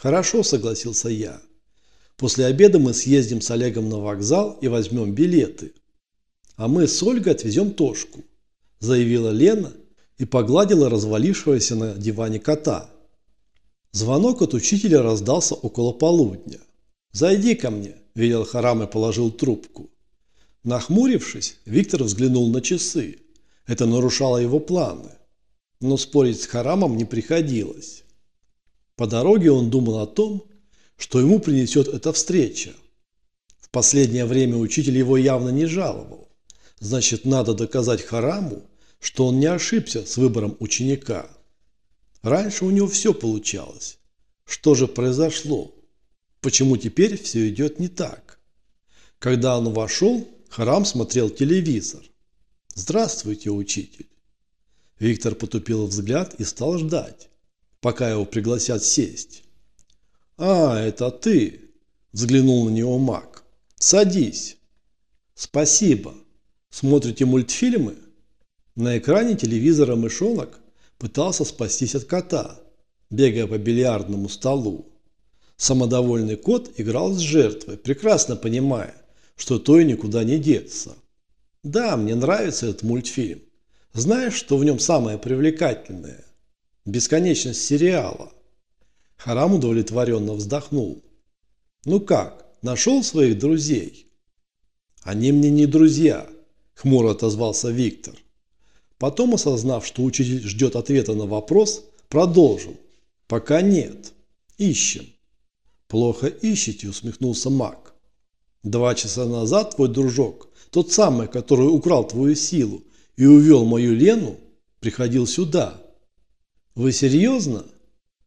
Хорошо, согласился я. После обеда мы съездим с Олегом на вокзал и возьмем билеты. А мы с Ольгой отвезем Тошку, заявила Лена и погладила развалившегося на диване кота. Звонок от учителя раздался около полудня. «Зайди ко мне», – велел Харам и положил трубку. Нахмурившись, Виктор взглянул на часы. Это нарушало его планы. Но спорить с Харамом не приходилось. По дороге он думал о том, что ему принесет эта встреча. В последнее время учитель его явно не жаловал. Значит, надо доказать Хараму, что он не ошибся с выбором ученика. Раньше у него все получалось. Что же произошло? Почему теперь все идет не так? Когда он вошел, Харам смотрел телевизор. «Здравствуйте, учитель!» Виктор потупил взгляд и стал ждать, пока его пригласят сесть. «А, это ты!» – взглянул на него маг. «Садись!» «Спасибо! Смотрите мультфильмы?» На экране телевизора мышонок пытался спастись от кота, бегая по бильярдному столу. Самодовольный кот играл с жертвой, прекрасно понимая, что той никуда не деться. Да, мне нравится этот мультфильм. Знаешь, что в нем самое привлекательное? Бесконечность сериала. Харам удовлетворенно вздохнул. Ну как, нашел своих друзей? Они мне не друзья, хмуро отозвался Виктор. Потом, осознав, что учитель ждет ответа на вопрос, продолжил. Пока нет. Ищем. Плохо ищете, усмехнулся маг. Два часа назад твой дружок, тот самый, который украл твою силу и увел мою Лену, приходил сюда. Вы серьезно?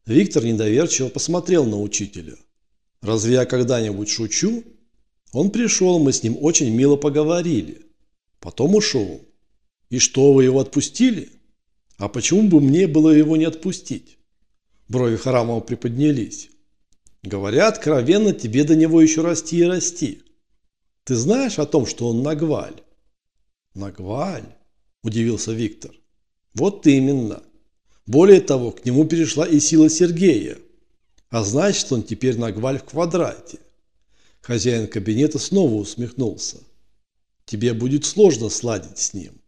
Виктор недоверчиво посмотрел на учителя. Разве я когда-нибудь шучу? Он пришел, мы с ним очень мило поговорили. Потом ушел. И что, вы его отпустили? А почему бы мне было его не отпустить? Брови Харамова приподнялись. Говоря откровенно, тебе до него еще расти и расти. Ты знаешь о том, что он Нагваль? Нагваль? Удивился Виктор. Вот именно. Более того, к нему перешла и сила Сергея. А значит, он теперь Нагваль в квадрате. Хозяин кабинета снова усмехнулся. Тебе будет сложно сладить с ним.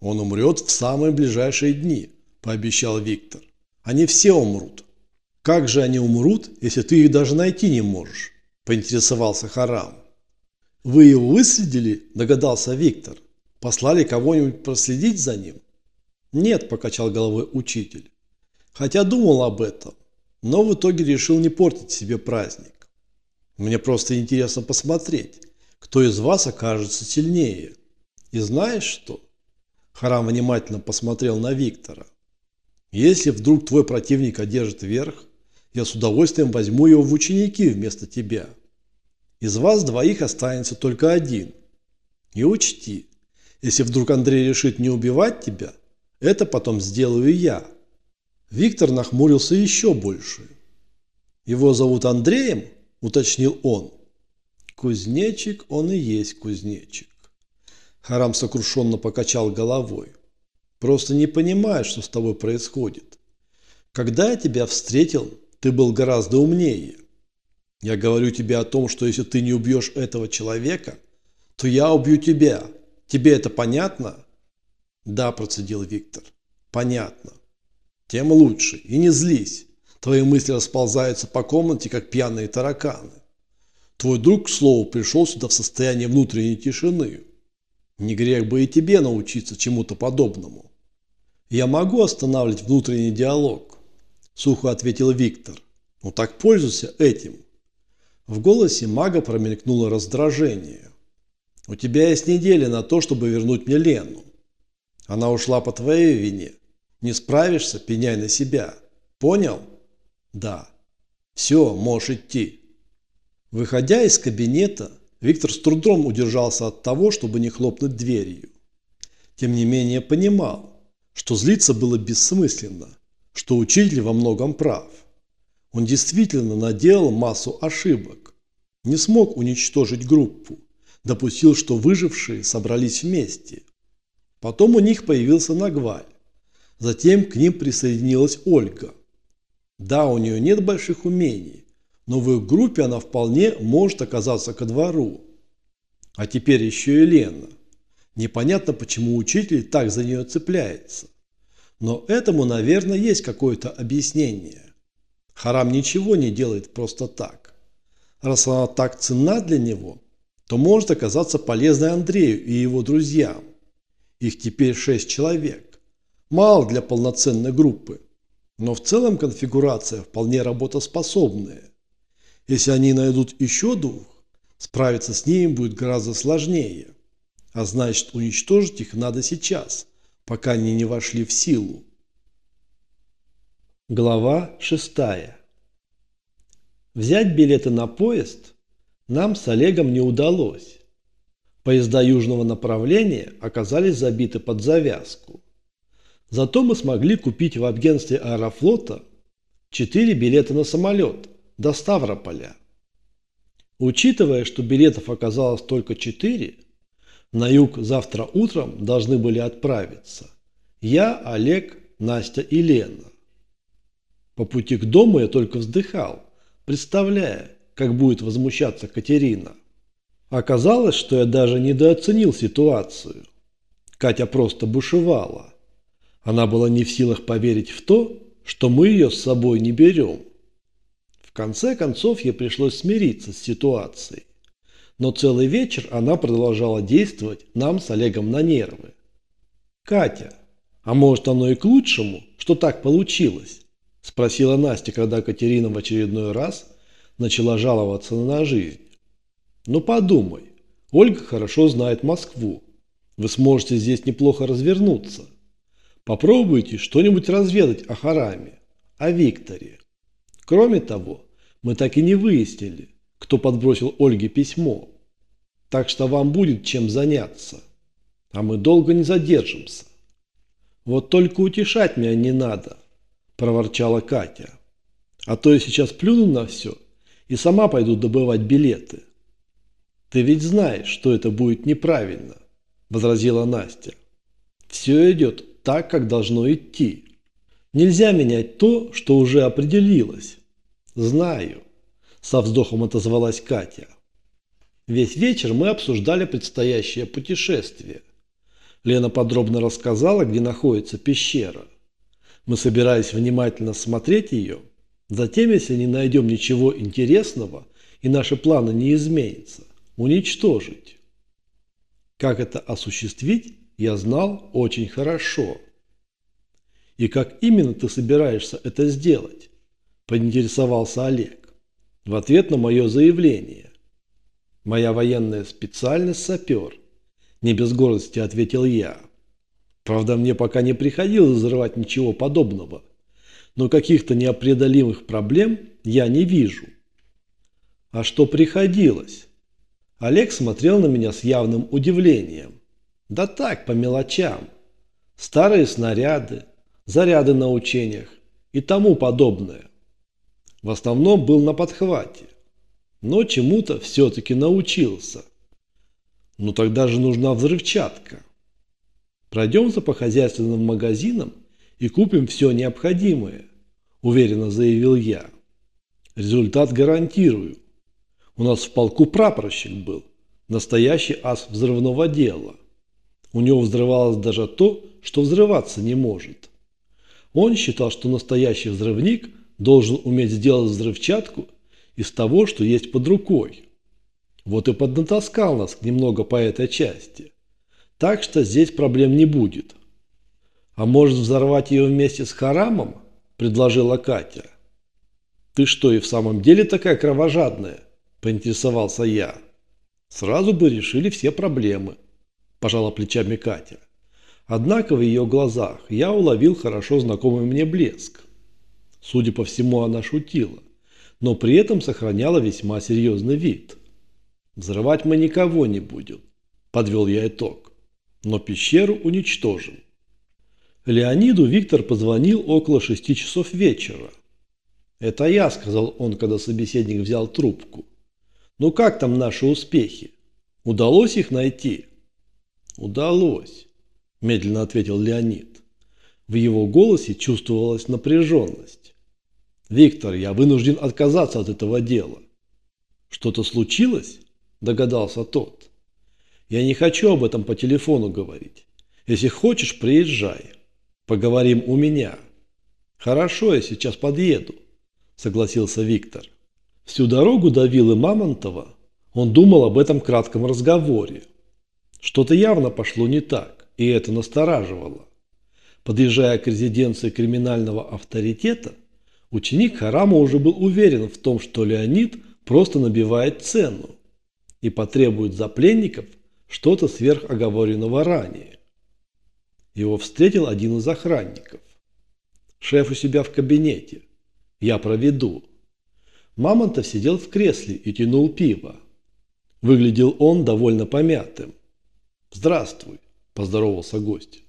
Он умрет в самые ближайшие дни, пообещал Виктор. Они все умрут. Как же они умрут, если ты их даже найти не можешь? Поинтересовался Харам. Вы его выследили, догадался Виктор. Послали кого-нибудь проследить за ним? Нет, покачал головой учитель. Хотя думал об этом, но в итоге решил не портить себе праздник. Мне просто интересно посмотреть, кто из вас окажется сильнее. И знаешь что? Харам внимательно посмотрел на Виктора. Если вдруг твой противник одержит верх, я с удовольствием возьму его в ученики вместо тебя. Из вас двоих останется только один. И учти, если вдруг Андрей решит не убивать тебя, это потом сделаю я. Виктор нахмурился еще больше. Его зовут Андреем, уточнил он. Кузнечик он и есть кузнечик. Харам сокрушенно покачал головой. Просто не понимаешь, что с тобой происходит. Когда я тебя встретил, ты был гораздо умнее. Я говорю тебе о том, что если ты не убьешь этого человека, то я убью тебя. Тебе это понятно? Да, процедил Виктор. Понятно. Тем лучше. И не злись. Твои мысли расползаются по комнате, как пьяные тараканы. Твой друг, к слову, пришел сюда в состоянии внутренней тишины. Не грех бы и тебе научиться чему-то подобному. Я могу останавливать внутренний диалог, сухо ответил Виктор. Ну так пользуйся этим. В голосе мага промелькнуло раздражение. У тебя есть неделя на то, чтобы вернуть мне Лену. Она ушла по твоей вине. Не справишься, пеняй на себя. Понял? Да. Все, можешь идти. Выходя из кабинета, Виктор с трудом удержался от того, чтобы не хлопнуть дверью. Тем не менее понимал, что злиться было бессмысленно, что учитель во многом прав. Он действительно наделал массу ошибок, не смог уничтожить группу, допустил, что выжившие собрались вместе. Потом у них появился Нагваль, затем к ним присоединилась Ольга. Да, у нее нет больших умений, но в их группе она вполне может оказаться ко двору. А теперь еще и Лена. Непонятно, почему учитель так за нее цепляется. Но этому, наверное, есть какое-то объяснение. Харам ничего не делает просто так. Раз она так ценна для него, то может оказаться полезной Андрею и его друзьям. Их теперь шесть человек. Мало для полноценной группы. Но в целом конфигурация вполне работоспособная. Если они найдут еще двух, справиться с ними будет гораздо сложнее. А значит, уничтожить их надо сейчас, пока они не вошли в силу. Глава 6. Взять билеты на поезд нам с Олегом не удалось. Поезда южного направления оказались забиты под завязку. Зато мы смогли купить в агентстве Аэрофлота 4 билета на самолет до Ставрополя. Учитывая, что билетов оказалось только 4, на юг завтра утром должны были отправиться я, Олег, Настя и Лена. По пути к дому я только вздыхал, представляя, как будет возмущаться Катерина. Оказалось, что я даже недооценил ситуацию. Катя просто бушевала. Она была не в силах поверить в то, что мы ее с собой не берем. В конце концов, ей пришлось смириться с ситуацией. Но целый вечер она продолжала действовать нам с Олегом на нервы. «Катя, а может оно и к лучшему, что так получилось?» – спросила Настя, когда Катерина в очередной раз начала жаловаться на жизнь. «Ну подумай, Ольга хорошо знает Москву. Вы сможете здесь неплохо развернуться. Попробуйте что-нибудь разведать о Хараме, о Викторе. Кроме того, мы так и не выяснили, кто подбросил Ольге письмо. Так что вам будет чем заняться. А мы долго не задержимся. Вот только утешать меня не надо, проворчала Катя. А то я сейчас плюну на все и сама пойду добывать билеты. Ты ведь знаешь, что это будет неправильно, возразила Настя. Все идет так, как должно идти. Нельзя менять то, что уже определилось. Знаю, со вздохом отозвалась Катя. Весь вечер мы обсуждали предстоящее путешествие. Лена подробно рассказала, где находится пещера. Мы собирались внимательно смотреть ее, затем, если не найдем ничего интересного и наши планы не изменятся, уничтожить. Как это осуществить, я знал очень хорошо. И как именно ты собираешься это сделать? Поинтересовался Олег. В ответ на мое заявление. Моя военная специальность – сапер. Не без гордости ответил я. Правда, мне пока не приходилось взрывать ничего подобного. Но каких-то неопределимых проблем я не вижу. А что приходилось? Олег смотрел на меня с явным удивлением. Да так, по мелочам. Старые снаряды, заряды на учениях и тому подобное. В основном был на подхвате но чему-то все-таки научился. Ну тогда же нужна взрывчатка. Пройдемся по хозяйственным магазинам и купим все необходимое, уверенно заявил я. Результат гарантирую. У нас в полку прапорщик был, настоящий ас взрывного дела. У него взрывалось даже то, что взрываться не может. Он считал, что настоящий взрывник должен уметь сделать взрывчатку из того, что есть под рукой. Вот и поднатаскал нас немного по этой части. Так что здесь проблем не будет. А может взорвать ее вместе с Харамом? Предложила Катя. Ты что, и в самом деле такая кровожадная? Поинтересовался я. Сразу бы решили все проблемы. Пожала плечами Катя. Однако в ее глазах я уловил хорошо знакомый мне блеск. Судя по всему, она шутила но при этом сохраняла весьма серьезный вид. «Взрывать мы никого не будем», – подвел я итог, – «но пещеру уничтожим». Леониду Виктор позвонил около шести часов вечера. «Это я», – сказал он, когда собеседник взял трубку. «Ну как там наши успехи? Удалось их найти?» «Удалось», – медленно ответил Леонид. В его голосе чувствовалась напряженность. «Виктор, я вынужден отказаться от этого дела». «Что-то случилось?» – догадался тот. «Я не хочу об этом по телефону говорить. Если хочешь, приезжай. Поговорим у меня». «Хорошо, я сейчас подъеду», – согласился Виктор. Всю дорогу до виллы Мамонтова он думал об этом кратком разговоре. Что-то явно пошло не так, и это настораживало. Подъезжая к резиденции криминального авторитета, ученик Харама уже был уверен в том, что Леонид просто набивает цену и потребует за пленников что-то сверхоговоренного ранее. Его встретил один из охранников. «Шеф у себя в кабинете. Я проведу». Мамонтов сидел в кресле и тянул пиво. Выглядел он довольно помятым. «Здравствуй», – поздоровался гость.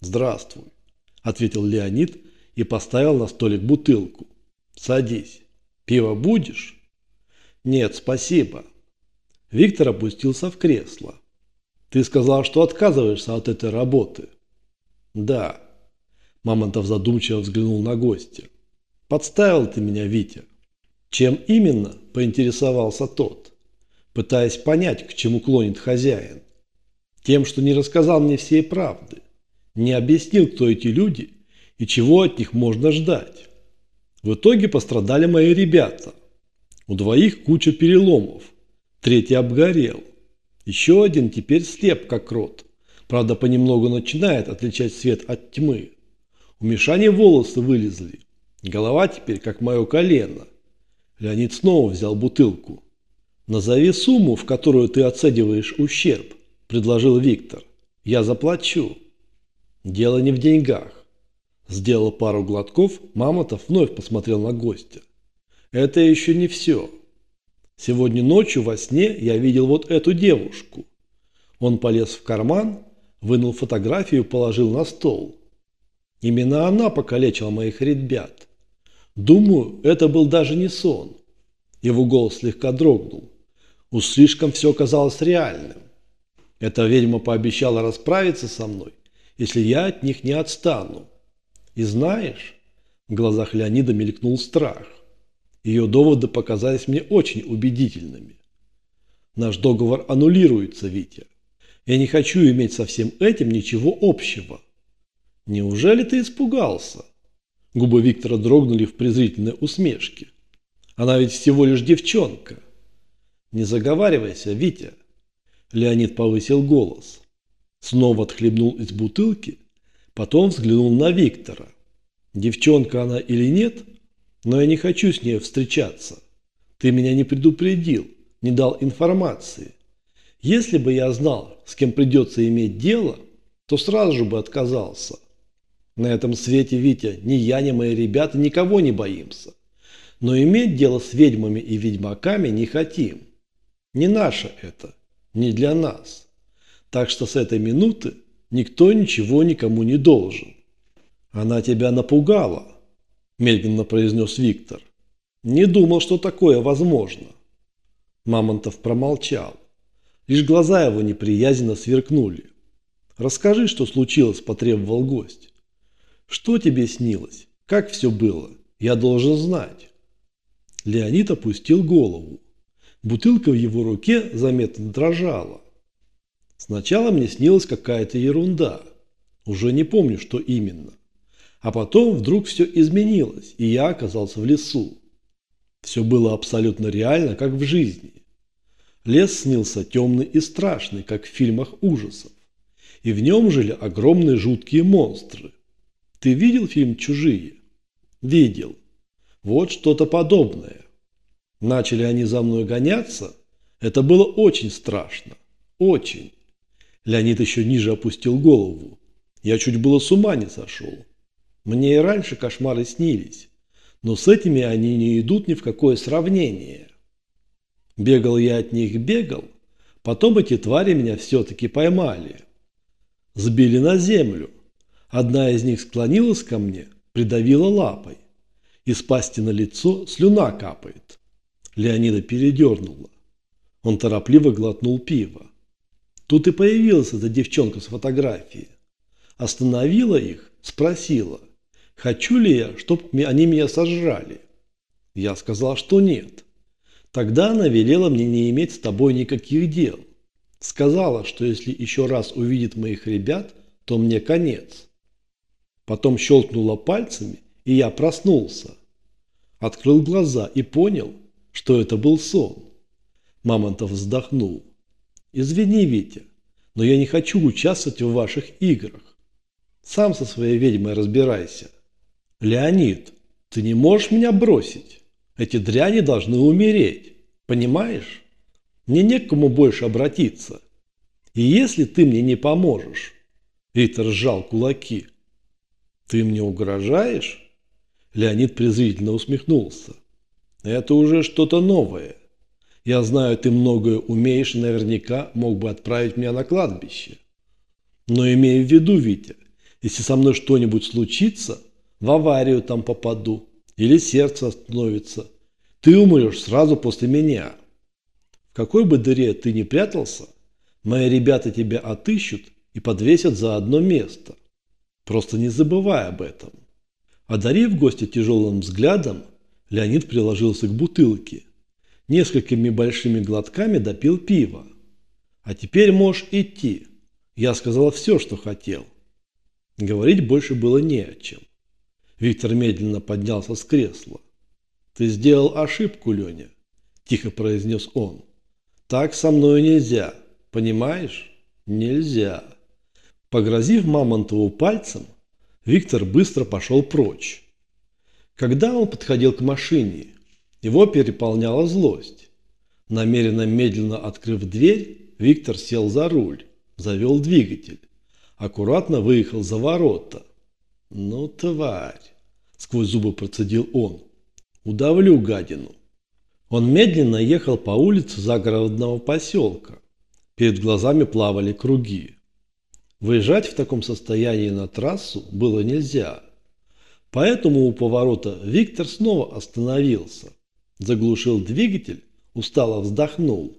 «Здравствуй», – ответил Леонид и поставил на столик бутылку. «Садись. Пиво будешь?» «Нет, спасибо». Виктор опустился в кресло. «Ты сказал, что отказываешься от этой работы». «Да». Мамонтов задумчиво взглянул на гостя. «Подставил ты меня, Витя». «Чем именно?» – поинтересовался тот, пытаясь понять, к чему клонит хозяин. «Тем, что не рассказал мне всей правды, не объяснил, кто эти люди и чего от них можно ждать. В итоге пострадали мои ребята. У двоих куча переломов, третий обгорел. Еще один теперь слеп, как рот. Правда, понемногу начинает отличать свет от тьмы. У Мишани волосы вылезли. Голова теперь как мое колено – Леонид снова взял бутылку. «Назови сумму, в которую ты оцениваешь ущерб», – предложил Виктор. «Я заплачу». «Дело не в деньгах». Сделал пару глотков, Мамонтов вновь посмотрел на гостя. «Это еще не все. Сегодня ночью во сне я видел вот эту девушку». Он полез в карман, вынул фотографию положил на стол. Именно она покалечила моих ребят. Думаю, это был даже не сон. Его голос слегка дрогнул. Уж слишком все казалось реальным. Эта ведьма пообещала расправиться со мной, если я от них не отстану. И знаешь, в глазах Леонида мелькнул страх. Ее доводы показались мне очень убедительными. Наш договор аннулируется, Витя. Я не хочу иметь со всем этим ничего общего. Неужели ты испугался? Губы Виктора дрогнули в презрительной усмешке. Она ведь всего лишь девчонка. Не заговаривайся, Витя. Леонид повысил голос. Снова отхлебнул из бутылки, потом взглянул на Виктора. Девчонка она или нет, но я не хочу с ней встречаться. Ты меня не предупредил, не дал информации. Если бы я знал, с кем придется иметь дело, то сразу же бы отказался. На этом свете, Витя, ни я, ни мои ребята никого не боимся. Но иметь дело с ведьмами и ведьмаками не хотим. Не наше это, не для нас. Так что с этой минуты никто ничего никому не должен. Она тебя напугала, медленно произнес Виктор. Не думал, что такое возможно. Мамонтов промолчал. Лишь глаза его неприязненно сверкнули. «Расскажи, что случилось», – потребовал гость. Что тебе снилось? Как все было? Я должен знать. Леонид опустил голову. Бутылка в его руке заметно дрожала. Сначала мне снилась какая-то ерунда. Уже не помню, что именно. А потом вдруг все изменилось, и я оказался в лесу. Все было абсолютно реально, как в жизни. Лес снился темный и страшный, как в фильмах ужасов. И в нем жили огромные жуткие монстры. Ты видел фильм «Чужие»? Видел. Вот что-то подобное. Начали они за мной гоняться. Это было очень страшно. Очень. Леонид еще ниже опустил голову. Я чуть было с ума не сошел. Мне и раньше кошмары снились. Но с этими они не идут ни в какое сравнение. Бегал я от них, бегал. Потом эти твари меня все-таки поймали. Сбили на землю. Одна из них склонилась ко мне, придавила лапой. Из пасти на лицо слюна капает. Леонида передернула. Он торопливо глотнул пиво. Тут и появилась эта девчонка с фотографией. Остановила их, спросила, хочу ли я, чтоб они меня сожрали. Я сказал, что нет. Тогда она велела мне не иметь с тобой никаких дел. Сказала, что если еще раз увидит моих ребят, то мне конец. Потом щелкнула пальцами, и я проснулся. Открыл глаза и понял, что это был сон. Мамонтов вздохнул. «Извини, Витя, но я не хочу участвовать в ваших играх. Сам со своей ведьмой разбирайся. Леонид, ты не можешь меня бросить. Эти дряни должны умереть. Понимаешь? Мне не к кому больше обратиться. И если ты мне не поможешь... Виктор сжал кулаки. Ты мне угрожаешь? Леонид презрительно усмехнулся. Это уже что-то новое. Я знаю, ты многое умеешь и наверняка мог бы отправить меня на кладбище. Но имея в виду, Витя, если со мной что-нибудь случится, в аварию там попаду или сердце остановится, ты умрешь сразу после меня. В какой бы дыре ты ни прятался, мои ребята тебя отыщут и подвесят за одно место. Просто не забывай об этом. Одарив гостя тяжелым взглядом, Леонид приложился к бутылке. Несколькими большими глотками допил пиво. А теперь можешь идти. Я сказал все, что хотел. Говорить больше было не о чем. Виктор медленно поднялся с кресла. «Ты сделал ошибку, Леня», – тихо произнес он. «Так со мной нельзя, понимаешь? Нельзя». Погрозив Мамонтову пальцем, Виктор быстро пошел прочь. Когда он подходил к машине, его переполняла злость. Намеренно медленно открыв дверь, Виктор сел за руль, завел двигатель аккуратно выехал за ворота. «Ну, тварь!» – сквозь зубы процедил он. «Удавлю гадину!» Он медленно ехал по улице загородного поселка. Перед глазами плавали круги. Выезжать в таком состоянии на трассу было нельзя. Поэтому у поворота Виктор снова остановился, заглушил двигатель, устало вздохнул.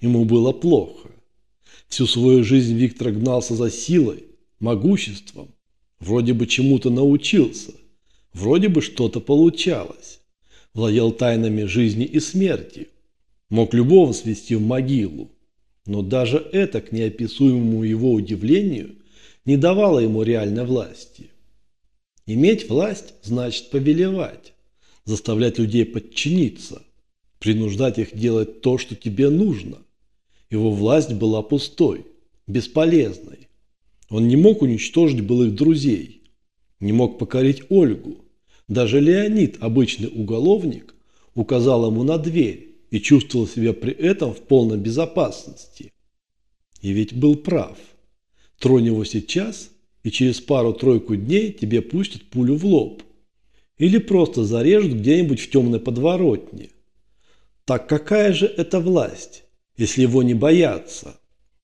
Ему было плохо. Всю свою жизнь Виктор гнался за силой, могуществом. Вроде бы чему-то научился. Вроде бы что-то получалось. Владел тайнами жизни и смерти. Мог любого свести в могилу. Но даже это, к неописуемому его удивлению, не давало ему реальной власти. Иметь власть значит повелевать, заставлять людей подчиниться, принуждать их делать то, что тебе нужно. Его власть была пустой, бесполезной. Он не мог уничтожить былых друзей, не мог покорить Ольгу. Даже Леонид, обычный уголовник, указал ему на дверь и чувствовал себя при этом в полной безопасности. И ведь был прав. Тронь его сейчас, и через пару-тройку дней тебе пустят пулю в лоб. Или просто зарежут где-нибудь в темной подворотне. Так какая же это власть? если его не боятся,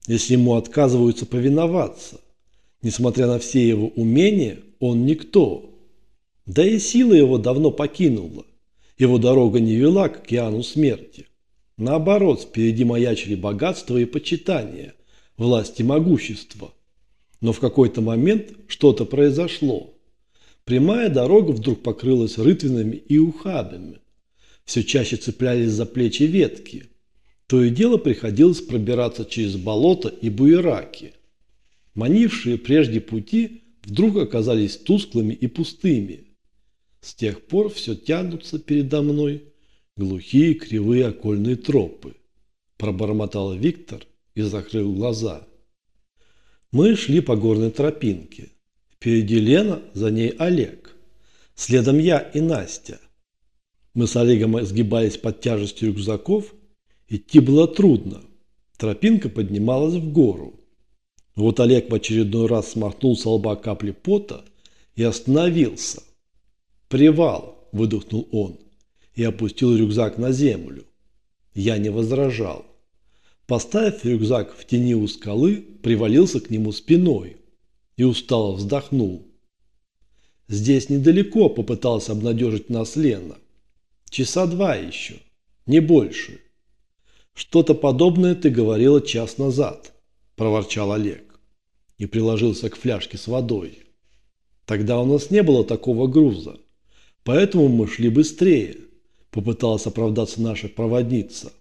если ему отказываются повиноваться. Несмотря на все его умения, он никто. Да и сила его давно покинула. Его дорога не вела к океану смерти. Наоборот, впереди маячили богатство и почитание, власть и могущество. Но в какой-то момент что-то произошло. Прямая дорога вдруг покрылась рытвинами и ухабами. Все чаще цеплялись за плечи ветки – то и дело приходилось пробираться через болото и буераки. Манившие прежде пути вдруг оказались тусклыми и пустыми. С тех пор все тянутся передо мной глухие кривые окольные тропы. Пробормотал Виктор и закрыл глаза. Мы шли по горной тропинке. Впереди Лена, за ней Олег. Следом я и Настя. Мы с Олегом сгибались под тяжестью рюкзаков Идти было трудно. Тропинка поднималась в гору. Вот Олег в очередной раз смахнул с лба капли пота и остановился. «Привал!» – выдохнул он и опустил рюкзак на землю. Я не возражал. Поставив рюкзак в тени у скалы, привалился к нему спиной и устало вздохнул. Здесь недалеко попытался обнадежить нас Лена. Часа два еще, не больше. «Что-то подобное ты говорила час назад», – проворчал Олег и приложился к фляжке с водой. «Тогда у нас не было такого груза, поэтому мы шли быстрее. попыталась оправдаться наша проводница.